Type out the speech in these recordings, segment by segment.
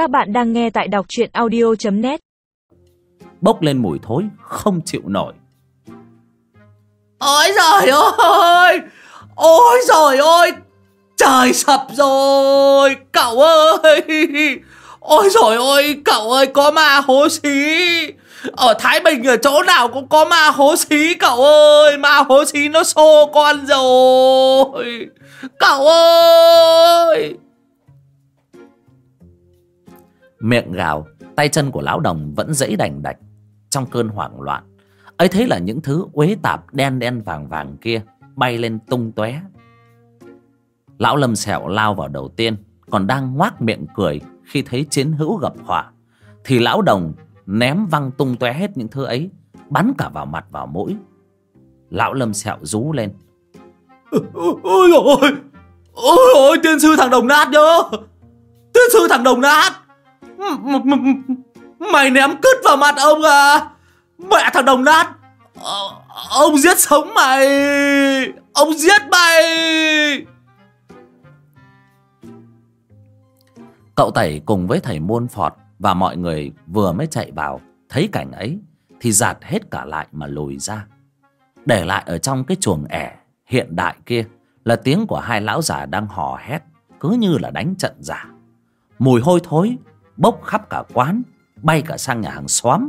Các bạn đang nghe tại đọc truyện audio.net Bốc lên mùi thối không chịu nổi. Ôi trời ơi! Ôi trời ơi! Trời sập rồi Cậu ơi! Ôi trời ơi Cậu ơi có ma hố xí. Ở Thái Bình ở chỗ nào cũng có ma hố xí Cậu ơi. Ma hố xí nó xô con rồi. Cậu ơi Miệng gào, Tay chân của lão đồng vẫn dãy đành đạch Trong cơn hoảng loạn. Ấy thế là những thứ uế tạp đen đen vàng vàng kia Bay lên tung tóe. Lão lâm sẹo lao vào đầu tiên, Còn đang ngoác miệng cười Khi thấy chiến hữu gặp họa, Thì lão đồng ném văng tung tóe hết những thứ ấy, Bắn cả vào mặt vào mũi. Lão lâm sẹo rú lên. Ôi ôi Ôi ôi tiên sư thằng đồng nát nhớ! Tiên sư thằng đồng nát! Mày ném cứt vào mặt ông à? Mẹ thằng đồng nát. Ờ, ông giết sống mày. Ông giết mày. Cậu Tẩy cùng với thầy Môn Phọt Và mọi người vừa mới chạy vào, Thấy cảnh ấy, Thì giạt hết cả lại mà lùi ra. Để lại ở trong cái chuồng ẻ Hiện đại kia Là tiếng của hai lão già đang hò hét, Cứ như là đánh trận giả. Mùi hôi thối Bốc khắp cả quán Bay cả sang nhà hàng xóm.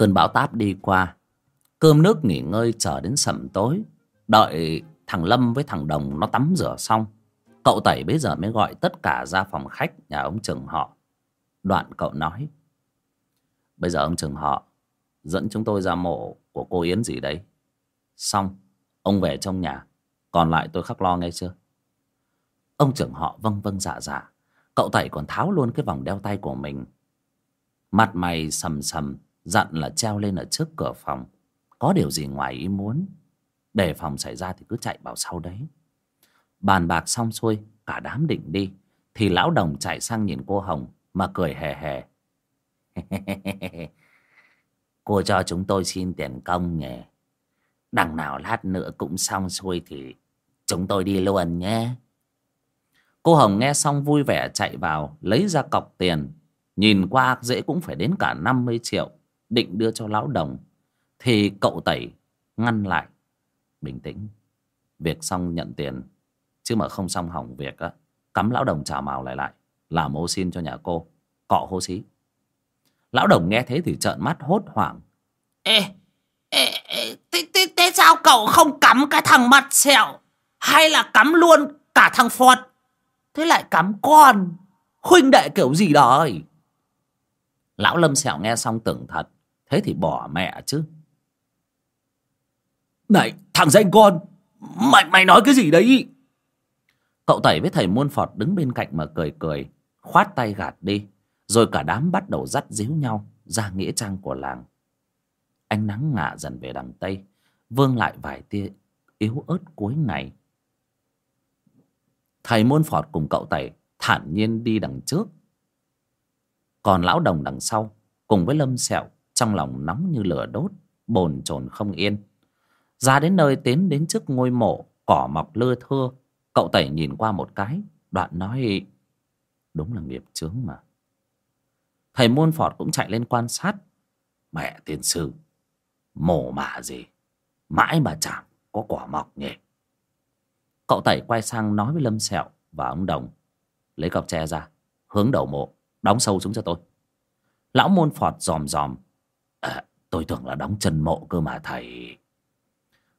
Cơn bão táp đi qua. Cơm nước nghỉ ngơi chờ đến sầm tối. Đợi thằng Lâm với thằng Đồng nó tắm rửa xong, Cậu Tẩy bây giờ mới gọi tất cả ra phòng khách nhà ông Trường họ. Đoạn cậu nói, Bây giờ ông Trường họ Dẫn chúng tôi ra mộ của cô Yến gì đấy. Xong, Ông về trong nhà, Còn lại tôi khắc lo nghe chưa? Ông trưởng họ vâng vâng dạ dạ Cậu Tẩy còn tháo luôn cái vòng đeo tay của mình. Mặt mày sầm sầm Dặn là treo lên ở trước cửa phòng. Có điều gì ngoài ý muốn? Để phòng xảy ra thì cứ chạy vào sau đấy. Bàn bạc xong xuôi, Cả đám định đi. Thì lão đồng chạy sang nhìn cô Hồng Mà cười hề hề. Cô cho chúng tôi xin tiền công nhỉ. Đằng nào lát nữa cũng xong xuôi Thì chúng tôi đi luôn nhé. Cô Hồng nghe xong vui vẻ chạy vào, Lấy ra cọc tiền. Nhìn qua, dễ cũng phải đến cả 50 triệu định đưa cho lão đồng. Thì cậu tẩy ngăn lại. Bình tĩnh. Việc xong nhận tiền. Chứ mà không xong hỏng việc á cắm lão đồng chào màu lại lại. Làm ô xin cho nhà cô. Cọ hô xí. Lão đồng nghe thế thì trợn mắt hốt hoảng. Ê, ê, ê thế, thế, thế sao cậu không cắm cái thằng mặt sẹo? Hay là cắm luôn cả thằng phọt thế lại cắm con. Huynh đệ kiểu gì đời lão lâm sẹo nghe xong tưởng thật Thế thì bỏ mẹ chứ. Này, thằng danh con, Mày mày nói cái gì đấy? Cậu Tẩy với thầy Muôn Phọt đứng bên cạnh mà cười cười, Khoát tay gạt đi, Rồi cả đám bắt đầu dắt díu nhau Ra nghĩa trang của làng. Ánh nắng ngả dần về đằng Tây, Vương lại vài tia yếu ớt cuối ngày. Thầy Muôn Phọt cùng cậu Tẩy Thản nhiên đi đằng trước. Còn lão đồng đằng sau Cùng với Lâm Sẹo trong lòng nóng như lửa đốt, bồn chồn không yên. Ra đến nơi tiến đến trước ngôi mộ, cỏ mọc lưa thưa cậu tẩy nhìn qua một cái, đoạn nói, đúng là nghiệp chướng mà. Thầy môn phọt cũng chạy lên quan sát. Mẹ tiên sư, mồ mả gì? Mãi mà chẳng có quả mọc nhỉ. Cậu tẩy quay sang nói với lâm sẹo và ông đồng. Lấy cọc tre ra, hướng đầu mộ, đóng sâu xuống cho tôi. Lão môn phọt dòm dòm À, tôi tưởng là đóng chân mộ cơ mà thầy.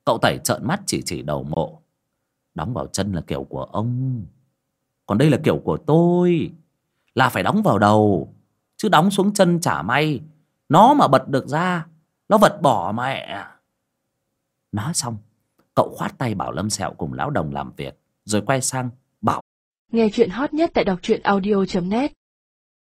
Cậu tẩy trợn mắt chỉ chỉ đầu mộ. Đóng vào chân là kiểu của ông. Còn đây là kiểu của tôi. Là phải đóng vào đầu Chứ đóng xuống chân chả may. Nó mà bật được ra Nó vật bỏ mẹ. Nói xong cậu khoát tay bảo lâm sẹo cùng lão đồng làm việc rồi quay sang bảo Nghe chuyện hot nhất tại đọc truyện audio.net